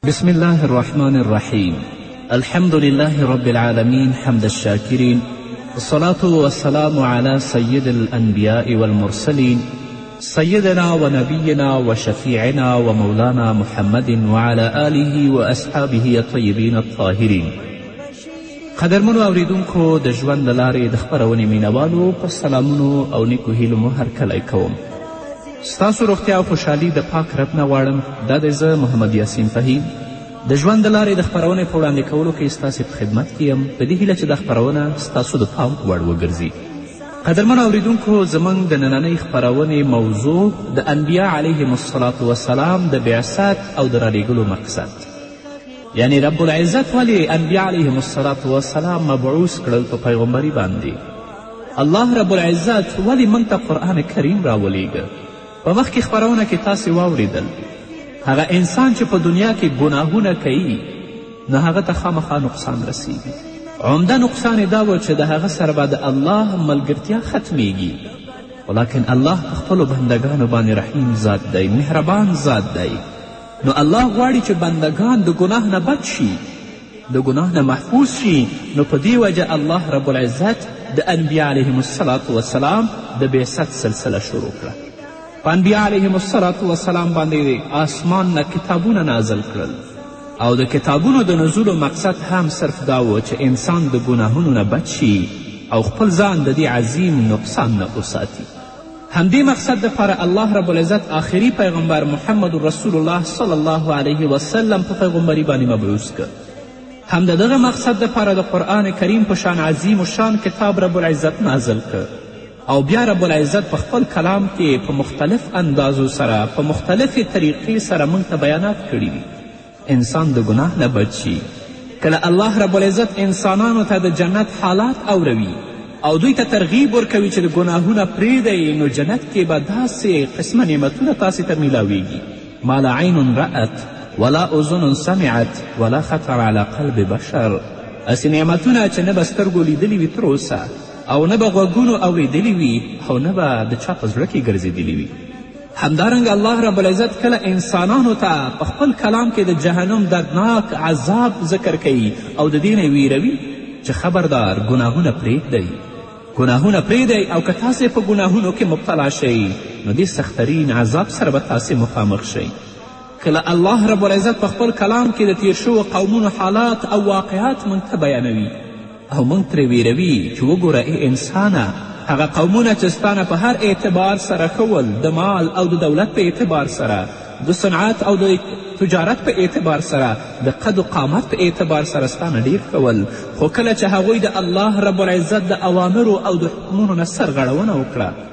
بسم الله الرحمن الرحيم الحمد لله رب العالمين حمد الشاكرين الصلاة والسلام على سيد الأنبياء والمرسلين سيدنا ونبينا وشفيعنا ومولانا محمد وعلى آله وأصحابه الطيبين الطاهرين قدرمنو اوریدونکو د ژوند له لارې د خپرونې مینوالو په سلامونو او نیکو هیلو مو هرکلی کوم ستاسو روغتیا او خوشحالي د پاک رب نه غواړم دا دی زه محمد یاسین فهیم د ژوند د لارې د خپرونې په وړاندې کولو کې ستاسې په خدمت کې یم په دې هیله چې دا خپرونه ستاسو د پام وړ وګرځي قدرمن اوریدونکو زموږ د نننۍ خپرونې موضوع د انبیا علیهم الصلاة وسلام د بعثت او د رالیږلو مقصد یعنی رب العزت ولې انبیا علیهم الصلاة وسلام مبعوث کړل په پیغمبري باندې الله رب العزت ولې موږ ته قرآن کریم راولیږه په مخکې خپرونه کې تاسې واوریدل هغه انسان چې په دنیا کې ګناهونه کوي نو هغه ته خامخا نقصان رسیږي عمده نقصان یې دا و چې د هغه سره به د الله ملګرتیا ختمیږي ولیکن الله په خپلو بندګانو باندې رحیم ذات دی مهربان ذات دی نو الله غواړي چې بندګان د ګناه نه بچ شي د ګناه نه محفوظ شي نو په دې وجه الله رب العزت د انبیا علیهم الصلاة والسلام د بعثت سلسله شروع کړه په انبیا علیهم الصلاة وسلام باندې د آسمان نه کتابونه نازل کړل او د کتابونو د نزولو مقصد هم صرف دا و چې انسان د ګناهونو نه بچ شي او خپل ځان د دې عظیم نقصان نه وساتي همدې مقصد دپاره الله رب العزت آخري پیغمبر محمد رسول الله صلی الله علیه وسلم په پیغمبري باندې مبعوث که هم د دغه مقصد دپاره د قرآن کریم په شان عظیم و شان کتاب رب العزت نازل که او بیا رب العزت په خپل کلام کې په مختلف اندازو سره په مختلفې طریقې سره موږ ته بیانات کړي دي انسان د ګناه نه بچ شي کله الله رب العزت انسانانو ته د جنت حالات اوروي او دوی ته ترغیب ورکوي چې د ګناهونه پرېږدئ نو جنت کې به داسې قسمه نعمتونه تاسې ته میلاویږي ما لا عین رأت ولا اذن سمعت ولا خطر على قلب بشر هسې نعمتونه چې نه به سترګو لیدلي وي تر اوسه او نه به غوږونو اورېدلي وي او نه به د چا په زړه کې ګرځېدلي وي همدارنګه الله رب العزت کله انسانانو ته په خپل کلام کې د جهنم دردناک عذاب ذکر کوي او د دې نه ویروي چې خبردار ګناهونه پرېږدئ ګناهونه پرېږدئ او که تاسې په ګناهونو کې مبتلا شئ نو دې سخترین عذاب سره به تاسې مخامخ شئ کله الله رب العزت په خپل کلام کې د تیر شوو قومونو حالات او واقعات موږ ته بیانوي او موږ ترې ویروي چې وګوره ای انسانه هغه قومونه چې ستانه په هر اعتبار سره ښه ول د مال او د دولت په اعتبار سره د صنعت او د تجارت په اعتبار سره د قد و قامت په اعتبار سره ستانه ډیر ښه ول خو کله چې هغوی د الله رب العزت د اوامرو او د حکمونو نه سرغړونه وکړه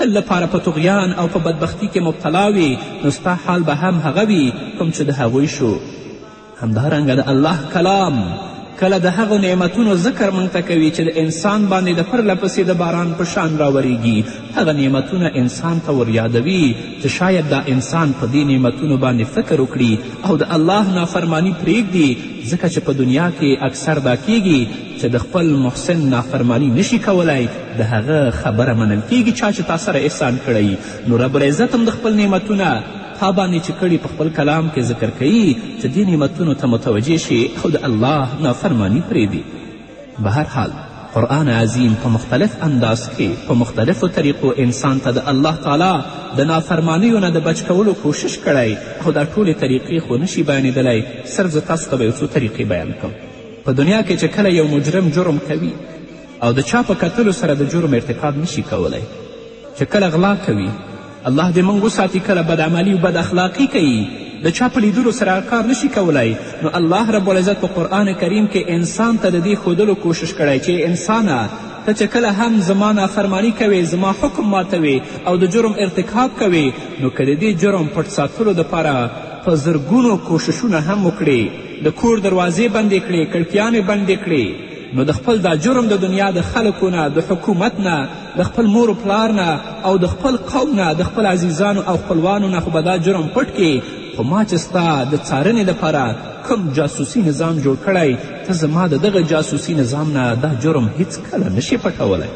تل لپاره په طغیان او په بدبختی کې مبتلا وي نو ستا حال به هم هغه وي کوم چې د هغوی شو همدارنګه د الله کلام کله د هغو نعمتونو ذکر موږ ته کوي چې د انسان باندې د پرله پسې د باران په شان راوریږي هغه نعمتونه انسان ته وریادوي چې شاید دا انسان په دې نعمتونو باندې فکر وکړي او د الله نافرمانی پرېږدي ځکه چې په دنیا کې اکثر دا کیږي چې د خپل محسن نافرمانی نشي کولای د هغه خبره منل کیږي چا چې تا سره احسان کړی نو رب العزت هم د خپل نعمتونه تا باندې چې کړي په خپل کلام کې ذکر کوي چې دې نعمتونو ته متوجه شي او د الله نافرمانی پرېږدي به هر حال قرآن عظیم په مختلف انداز کې په مختلفو طریقو انسان ته د الله تعالی د نافرمانیو نه د بچ کولو کوشش کړی خو دا ټولې طریقې خو نشي بیانېدلی صرف زه تاسو ته به یو څو طریقې بیان کړم په دنیا کې چې کله یو مجرم جرم کوي او د چا په کتلو سره د جرم ارتکاب نشي کولی چې کله غلا کوي الله دې موږ وساتي کله بدعملي او بد اخلاقي کوي د چا په لیدلو سره کار نشي کولای نو الله رب العزت په قرآن کریم کې انسان ته د دې ښودلو کوشش کړی چې انسانه ته چې کله هم زما نافرمانی کوې زما حکم ماتوې او د جرم ارتکاب کوې نو که د دې جرم پټ ساتلو دپاره په زرګونو کوششونه هم وکړې د کور دروازې بندې کړې کړکیا مې بندې کړې نو د خپل دا جرم د دنیا د خلکو نه د حکومت نه د خپل مور و پلار نه او د خپل قوم نه د خپل عزیزانو او خپلوانو نه خو به دا جرم پټ کې خو ما چې ستا د څارنې لپاره کوم جاسوسي نظام جوړ کړی ته زما د دغه جاسوسي نظام نه دا جرم هیڅکله نشې پټولی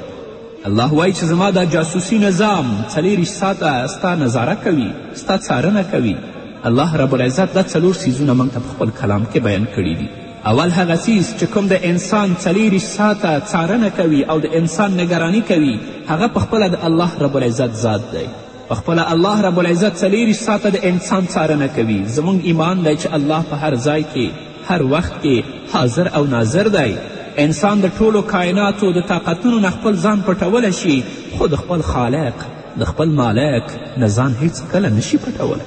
الله وایي چې زما دا جاسوسي نظام څلېرویشت ساعته ستا نظاره کوي ستا څارنه کوي الله رب العزت دا څلور څیزونه موږ ته په خپل کلام کې بیان کړي دي اول هغه څیز چې کوم د انسان څلېرویشت ساعته څارنه کوي او د انسان نګراني کوي هغه پخپله د الله رب العزت ذات دی پخپله الله رب العزت څلېرویشت ساعته د انسان څارنه کوي زموږ ایمان دی چې الله په هر ځای کې هر وخت کې حاضر او ناظر دی انسان د ټولو کایناتو د طاقتونو نه خپل ځان پټولی شي خو د خپل خالق د خپل مالک نه ځان هیڅکله نشي پټولی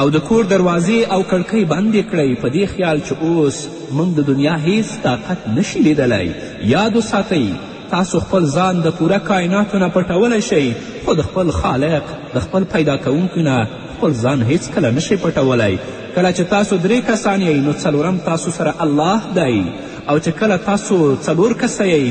او د کور دروازې او کړکۍ بندې کړئ په دې خیال چې اوس موږ د دنیا هیڅ طاقت نشي لیدلی یاد وساتئ تاسو خپل ځان د پوره کایناتو نه پټولی شئ خو د خپل خالق د خپل پیدا کوونکي نه خپل ځان هیڅکله نشئ پټولی کله چې تاسو درې کسان یئ نو څلورم تاسو سره الله دی او چې کله تاسو څلور کسه یئ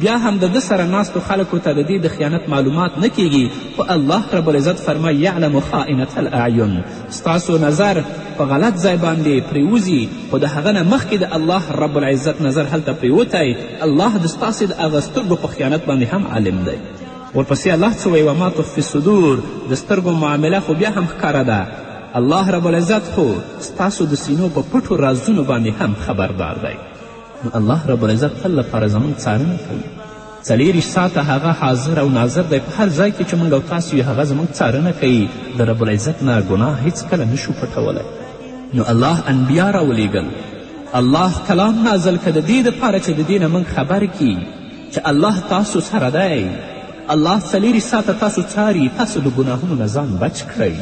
بیا هم د ده سره ناستو خلکو ته د دې د خیانت معلومات نه کیږي خو الله رب العزت فرمایي یعلم خائنة الاعین ستاسو نظر په غلط ځای باندې پریوځي خو د هغه نه مخکې د الله رب العزت نظر هلته پریوتی الله د ستاسې د هغه سترګو په خیانت باندې هم عالم دی ورپسې الله څه وایي وما تخفي صدور د سترګو معامله خو بیا هم ښکاره ده الله رب العزت خو ستاسو د سینو په پټو رازونو باندې هم خبردار دی نو الله رب العزت تل لپاره زموږ څارنه کوي څلېرویشت ساعته هغه حاضر او ناظر دی په هر ځای کې چې موږ او تاسو یې هغه زموږ څارنه کوي د رب العزت نه ګناه هیڅکله نشو پټولی نو الله انبیا راولیږل الله کلام نازل که د دې دپاره چې د دې نه موږ خبر کي چې الله تاسو سره دی الله څلېرویشت ساعته تاسو څاري تاسو د ګناهونو نه ځان بچ کړئ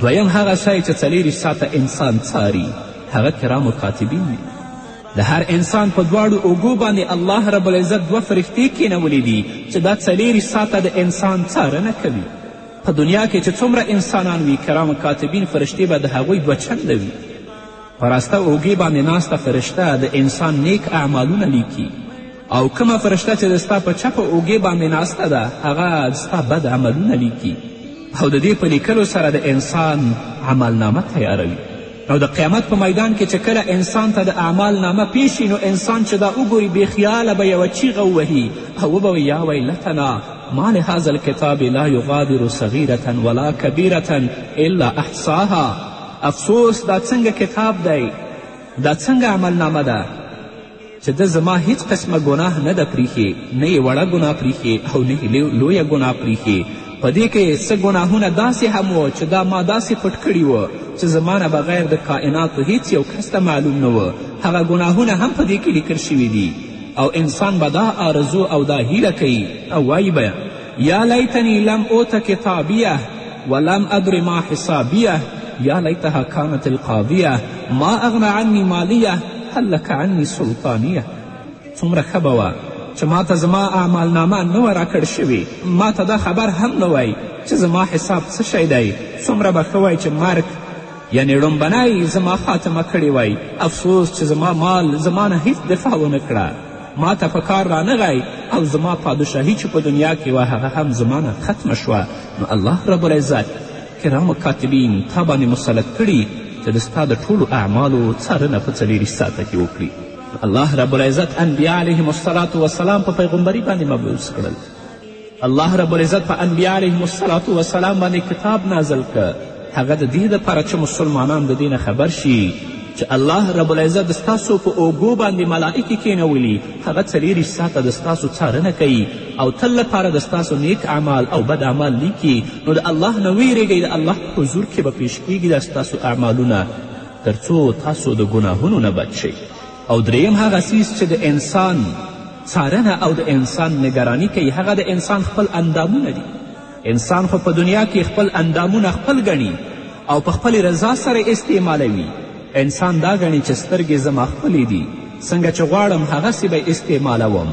دویم هغه شی چې څلېرویشت ساعته انسان څاري هغه کرامو کاتبین دي د هر انسان په دواړو اوږو باندې الله رب العزت دوه فرښتې کینولې دي چې دا څلېرش ساعته د انسان څارنه کوي په دنیا کې چې څومره انسانان وي کرام کاتبین فرشتې به د هغوی دوه چنده وي په راسته اوږې باندې ناسته فرشته د انسان نیک اعمالونه لیکي او کومه فرشته چې د ستا په چپه اوږې باندې ناسته ده هغه د ستا بد عملونه لیکي او د دې په لیکلو سره د انسان عملنامه تیاروي او د قیامت په میدان کې چې کله انسان ته د اعمال نامه پیش نو انسان چې دا وګوري بېخیاله به یوه چیغه ووهي او وبه یا ویلتنا ما لهذا الکتاب لا یغادر صغیرة ولا کبیرة الا احصاها افسوس دا څنګه کتاب دی دا څنګه عملنامه ده چې ده زما هیڅ قسمه ګناه نه ده پریښې نه یې وړه ګناه پریښې او نه یې لویه ګناه پریښې په دې کې څه ګناهونه داسې هم و چې دا ما داسې پټ کړي و چې زما نه بغیر د کائناتو هیڅ یو کس ته معلوم نه و هغه ګناهونه هم په دې کې لیکل شوي دي او انسان به دا آرزو او دا هیله کوي او وایي به یا لیتنی لم اوت کتابیه ولم ادر ما حسابیه یا لیتها کانت القاضیه ما اغنا عنی مالیه هل لک عنی سلطانیه څومره ښه به وه چې ما ته زما اعمالنامه نه وه راکړ شوې ما ته دا خبر هم نه وای چې زما حساب څه شی دی څومره به ښه وای چې مرګ یعنې ړومبنی زما خاتمه کړې وای افسوس چې زما مال زما نه هیڅ دفاع ونه کړه ما ته په کار رانغی او زما پادشاهي چې په دنیا کې وه هغه هم زما نه ختمه شوه نو الله رب العزت کرام کاتبین تا باندې مسلط کړي چې د ستا د ټولو اعمالو څارنه په څلېرویشت ساعته کې وکړي الله رب العزت انبیا علیهم الصلاة وسلام په پیغمبري باندې مبعوث کړل الله رب العزت په انبیا علیهم الصلاة والسلام باندې کتاب نازل که هغه د دې دپاره چې مسلمانان د دې نه خبر شي چې الله رب العزت ستاسو په اوږو باندې ملائکې کینولي هغه څلېرویشت ساعته د ستاسو څارنه کوي او تل لپاره د ستاسو نیک اعمال او بد اعمال لیکي نو د الله نه ویرېږئ د الله په حضور کې به پیش کیږي دا ستاسو اعمالونه تر څو تاسو د ګناهونو نه بچ شئ او درېیم هغه څیز چې د انسان څارنه او د انسان نګراني کوي هغه د انسان خپل اندامونه دي انسان خو په دنیا کې خپل اندامونه خپل ګڼي او په خپلې رضا سره استعمالوي انسان دا ګڼي چې سترګې زما خپلې دي څنګه چې غواړم هغسې به استعمالوم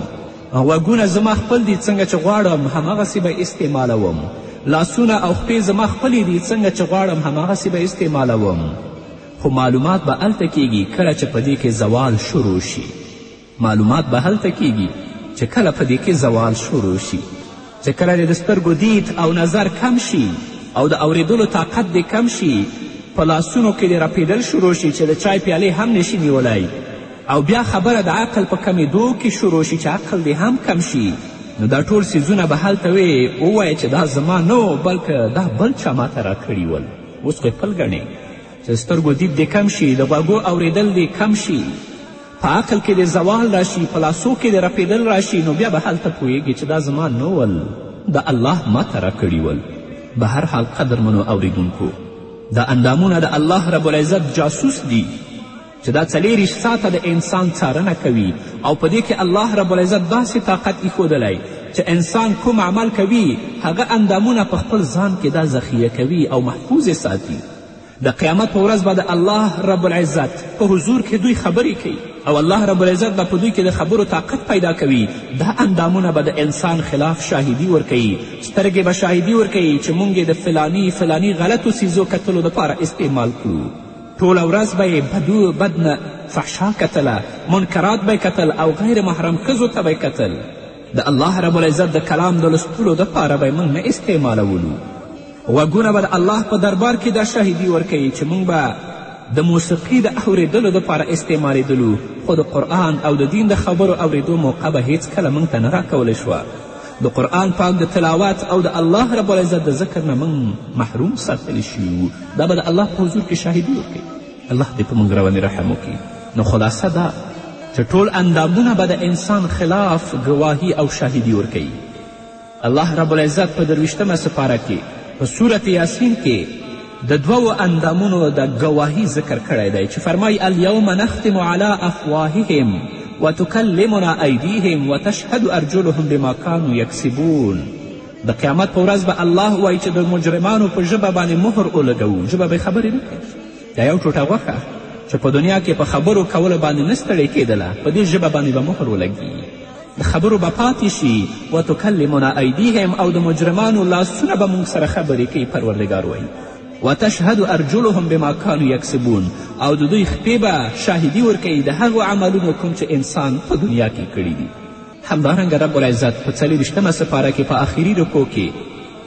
غوږونه زما خپل دي څنګه چې غواړم هماغسې به استعمالوم لاسونه او خپې زما خپلې دي څنګه چې غواړم هماغسې به استعمالوم خو معلومات به هلته کېږي کله چې په دې کې زوال شروع شي معلومات به هلته کېږي چې کله په دې کې زوال شروع شي چې کله دې د سترګو دید او نظر کم شي او د اوریدلو طاقت دې کم شي په لاسونو کې دې رپېدل شروع شي چې د چای پیالې هم نشي نیولی او بیا خبره د عقل په کمیدو کې شروع شي چې عقل دې هم کم شي نو دا ټول څیزونه به هلته وې ووایه چې دا زما نه بلکې دا بل چا ماته راکړي ول اوس خو یې خپل ګڼې چې سترګو دید دې کم شي د غوږو اورېدل دې کم شي په عقل کې دې زوال راشي په لاسو کې دې رپېدل راشي نو بیا به هلته پوهېږي چې دا زما نه ول د الله ماته راکړي ول به هر حال قدرمنو اورېدونکو دا اندامونه د الله رب العزت جاسوس دي چې دا څلېرویشت ساعته د انسان څارنه کوي او په دې کې الله رب العزت داسې طاقت ایښودلی چې انسان کوم عمل کوي هغه اندامونه په خپل ځان کې دا ذخیه کوي او محفوظ ساتي د قیامت په ورځ به د الله رب العزت په حضور کې دوی خبرې کوي او الله رب العزت به په دوی کې د خبرو طاقت پیدا کوي دا اندامونه به د انسان خلاف شاهدي ورکوي سترګې به شاهدي ورکوي چې موږ د فلانی فلانی غلطو څیزو کتلو دپاره استعمال کړو ټوله ورځ به یې بدو بد نه فحشا کتله منکرات به کتل او غیر محرم ښځو ته به کتل د الله رب العزت د کلام د لوستلو دپاره به موږ نه استعمالولو غوږونه به د الله په دربار کې دا شاهدي ورکوي چې موږ به د موسیقي د اورېدلو دپاره استعمالېدلو خو د قرآن او د دین د خبرو اورېدو موقع به هیڅکله موږ ته نه راکول شوه د قرآن پاک د تلاوت او د الله رب العزت د ذکر نه موږ محروم ساتلی شوي دا به د الله په حضور کې شاهدي ورکوي الله دې په موږ رواني رحم وکړي نو خلاصه دا چې ټول اندامونه به د انسان خلاف ګواهي او شاهدي ورکوي الله رب العزت په درویشتمه سپاره کې په صورت یاسین کې د دوو اندامونو د ګواهي ذکر کړی دی چې فرمایي الیوم نختم علی افواههم وتکلمنا ایدیهم وتشهد ارجلهم بما کانو یکسبون د قیامت په ورځ به الله وایي چې د مجرمانو په ژبه باندې مهر ولګوو ژبه به خبرې نه کوي دا یو ټوټه غوښه چې په دنیا کې په خبرو کولو باندې نه ستړې کېدله په دې ژبه باندې به مهر ولګي خبرو به پاتې شي و تکلمنا ایدیهم او د مجرمانو لاسونه به موږ سره خبرې کوي پروردګار وایي و تشهد ارجلهم بما کانو یکسبون او د دوی خپې به شاهدي ورکوي د هغو عملونو کوم چې انسان په دنیا کې کړي دي همدارنګه رب العزت په څلېرویشتمه سپاره کې په آخري رکو کې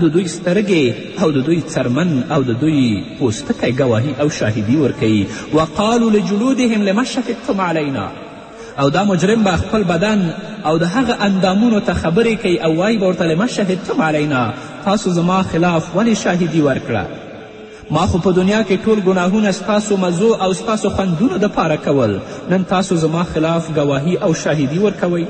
د دوی سترګې او د دوی څرمن او د دوی پوستکی ګواهي او شاهدي ورکوي وقالو لجلودهم لما شهدتم علینا او دا مجرم به خپل بدن او د هغه اندامونو ته خبرې کوي او وایي به ورته لما شهدتم علینا تاسو زما خلاف ولې شاهدي ورکړه ما خو په دنیا کې ټول ګناهونه ستاسو مزو او ستاسو خوندونو دپاره کول نن تاسو زما خلاف ګواهي او شاهدي ورکوئ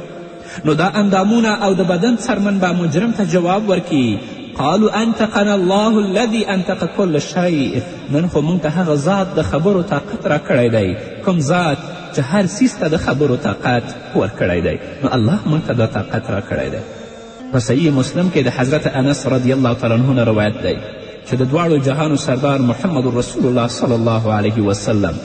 نو دا اندامونه او د بدن څرمن به مجرم ته جواب ورکي قالو انتقنا الله الذي انتق كل شيء نن خو موږ ته هغه ذات د خبرو طاقت راکړی دی کوم ذات چې هر سیز ته د خبرو طاقت ورکړی دی نو الله موږ ته دا طاقت راکړی دی په صحیح مسلم کې د حضرت انس رضی الله تعالی عنه نه روایت دی چې د دواړو جهانو سردار محمد رسول الله صلی الله علیه وسلم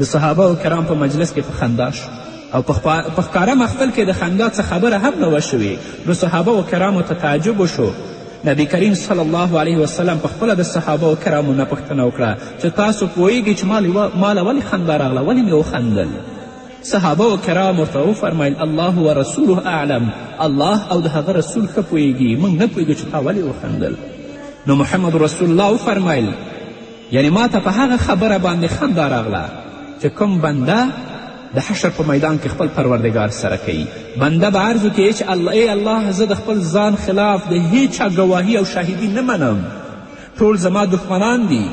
د صحابه و کرام په مجلس کې په خندا شو او په ښکاره محفل کې د خندا څه خبره هم نه وه شوې نو صحابه و کرامو ته تعجب وشو نبی کریم صلی الله علیه وسلم په خپله د صحابه و کرامو نه پوښتنه وکړه چې تاسو پوهیږئ چې ما له ولې خندا راغله ولې مې وخندل صحابه و کرام ورته وفرمیل الله و رسوله اعلم الله او د هغه رسول ښه پوهیږي موږ نه پوهیږو چې تا ولې وخندل نو محمد رسول الله وفرمیل یعنې ما ته په هغه خبره باندې خندا راغله چې کوم بنده د حشر په میدان کې خپل پروردګار سره کوي بنده به عرض وکړي چې الله ای الله زه د خپل ځان خلاف د هیچا ګواهي او شاهدي نه منم ټول زما دښمنان دي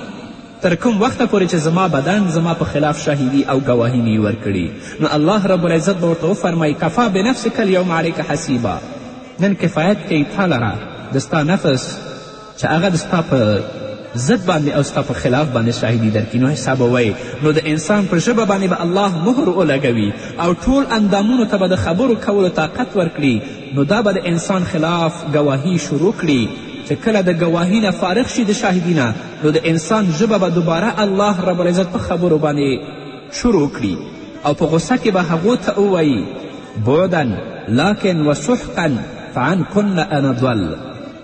تر کوم وخته پورې چې زما بدن زما په خلاف شاهدي او ګواهي مې ورکړي نو الله رب العزت به ورته وفرمایي کفا بنفسک الیوم علیک حسیبا نن کفایت کوي تا لره د ستا نفس چې هغه د ستا په ضد باندې او ستا په خلاف باندې شاهدي درکړي نو حسابوئ نو د انسان په ژبه باندې به الله مهر ولګوي او ټول اندامونو ته به د خبرو کولو طاقت ورکړي نو دا به د انسان خلاف ګواهي شروع کړي چې کله د ګواهی نه فارغ شي د شاهدي نه نو د انسان ژبه به دوباره الله رب العزت په خبرو باندې شروع کړي او په غصه کې به هغو ته ووایي بعدا لکن وسحقا فعن کن انا ضل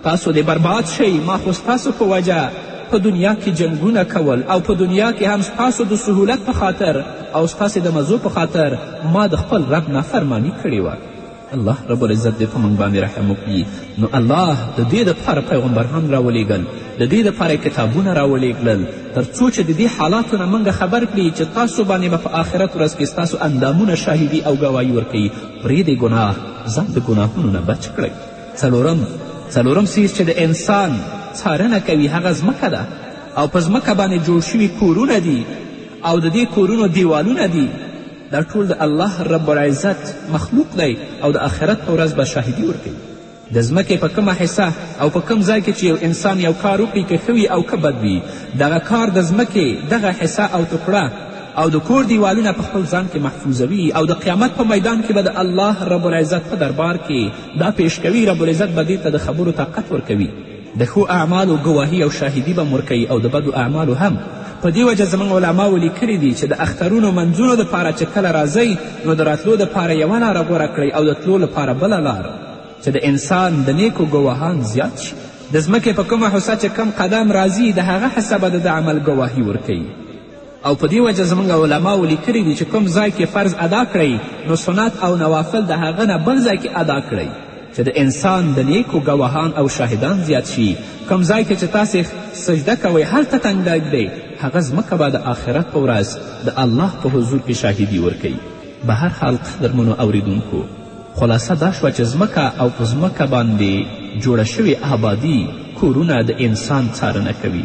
تاسو دې برباد شئ ما خو ستاسو په وجه په دنیا کې جنګونه کول او په دنیا کې هم ستاسو د سهولت په خاطر او ستاسې د مزو په خاطر ما د خپل رب نافرماني کړې وه الله رب العزت دې په موږ باندې رحم وکړي نو الله د دې دپاره پیغمبران راولېږل د دې دپاره کتابونه راولېږلل تر څو چې د دې حالاتو نه موږ خبر کړي چې تاسو باندې به په آخرت ورځ کې ستاسو اندامونه شاهدي او ګواهي ورکوي پرېږدې ګناه ځان د ګناهونو نه بچ کړئ څلورم څلورم څیز چې د انسان څارنه کوي هغه ځمکه ده او په ځمکه باندې جوړ شوي کورونه دي او د دې کورونو دیوالونه دي دا ټول د الله رب العزت مخلوق دی او د آخرت په ورځ به شاهدي ورکوي د ځمکې په کومه حصه او په کوم ځای کې چې یو انسان یو کار وکړي که ښه وي او که بد وي دغه کار د ځمکې دغه حصه او ټکړه او د کور دیوالونه په خپل ځان کې محفوظوي او د قیامت په میدان کې به د الله رب العزت په دربار کې دا پیش کوي رب العزت به دې ته د خبرو طاقت ورکوي د ښو اعمالو ګواهي او شاهدي به ورکوي او د بدو اعمالو هم په دې وجه زموږ علماو لیکلي دي چې د اخترونو منځونو دپاره چې کله راځئ نو د راتلو دپاره یوه لاره غوره کړئ او د تلو لپاره بله لاره چې د انسان د نیکو ګواهان زیات شي د ځمکې په کومه حصه چې کم قدم راځي د هغه حصه به د ده عمل ګواهي ورکوي او په دې وجه زموږ علماو لیکلي دي چې کوم ځای کې فرض ادا کړئ نو سنت او نوافل د هغه نه بل ځای کې ادا کړئ چې د انسان د نیکو ګواهان او شاهدان زیات شي کوم ځای کې چې تاسې سجده کوئ هلته تنګ ږدئ هغه ځمکه به د آخرت په ورځ د الله په حضور کې شاهدي ورکوي به هر حال قدرمنو اوریدونکو خلاصه دا شوه چې ځمکه او په ځمکه باندې جوړه شوې آبادي کورونه د انسان څارنه کوي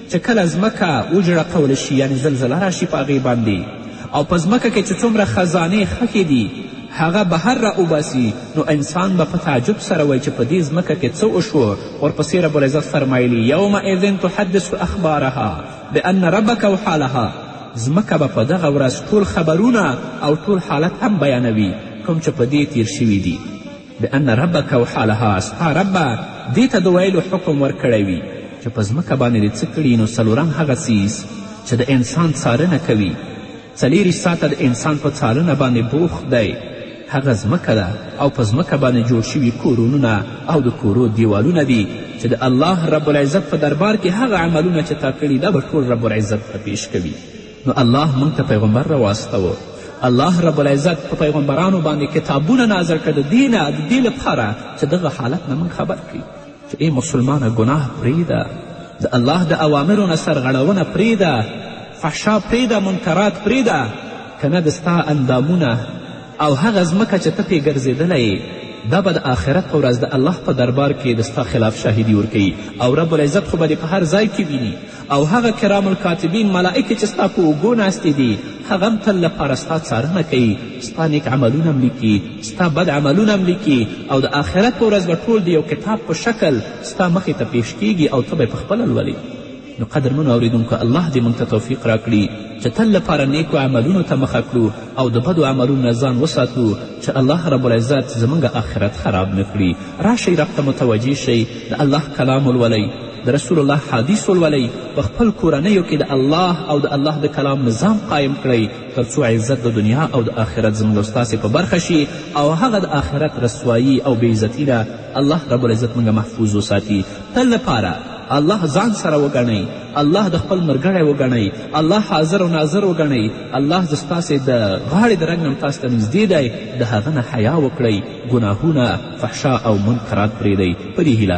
چې کله ځمکه وجړقول شي یعنې زلزله راشي په هغې باندې او په ځمکه کې چې څومره خزانې خښې دي هغه بهر را وباسي نو انسان به په تعجب سره وایي چې په دې ځمکه کې څه وشو ورپسې رب العزت فرمایلي یومئذ تحدث اخبارها بان ربک وحالها ځمکه به په دغه ورځ ټول خبرونه او ټول حالت هم بیانوي کوم چې په دې تیر شوي دي بأن ربک او حالها ستا رب به دې ته د ویلو حکم ورکړی وي چې په ځمکه باندې دې څه کړي نو څلورم هغه څیز چې د انسان څارنه کوي څلېرویشت ساعته د انسان په څارنه باندې بوخت دی هغه ځمکه ده او په ځمکه باندې جوړ شوي کورونونه او د کورو دیوالونه دي چې د الله رب العزت په دربار کې هغه عملونه چې تا کړي دا به ټول رب العزت ته پیش کوي نو الله موږ ته پیغمبر راواستوه الله رب العزت په پیغمبرانو باندې کتابونه نازل کړه د دې نه د دې لپاره چې دغه حالت نه موږ خبر کړي چې ای مسلمانه ګناه پرېږده د الله د اوامرو نه سرغړونه پرېږده فحشا پرېږده منکرات پرېږده که نه د ستا اندامونه او هغه ځمکه چې ته پرې ګرځېدلی دا به د آخرت په ورځ د الله په دربار کې د ستا خلاف شاهدي ورکوي او رب العزت خو به دې په هر ځای کې ویني او هغه کرام الکاتبین ملائکې چې ستا په اوږو ناستې دي هغه هم تل لپاره ستا څارنه کوي ستا نیک عملونه هم لیکي ستا بد عملونه هم لیکي او د آخرت په ورځ به ټول د یو کتاب په شکل ستا مخې ته پیش کیږي او ته به یې پخپله لولې نو قدرمنو اوریدونکو الله دې موږ ته توفیق راکړي چې تل لپاره نیکو عملونو ته مخه کړو او د بدو عملونو نه ځان وساتو چې الله رب العزت زموږ آخرت خراب نه کړي راشئ رب ته متوجه شئ د الله کلام ولولئ د رسول الله حدیث ولولئ په خپل کورنیو کې د الله او د الله د کلام نظام قایم کړئ تر څو عزت د دنیا او د آخرت زموږ او ستاسې په برخه شي او هغه د آخرت رسوایی او بېعزتي نه الله رب العزت موږ محفوظ وساتي تل لپاره الله ځان سره وګڼئ الله د خپل مرګړی وګڼئ الله حاضر او ناظر وګڼئ الله د ستاسې د غاړې د رنګ نه تاسو ته نږدې دی د هغه نه حیا وکړئ ګناهونه فحشا او منکرات پرېږدئ په دې هیله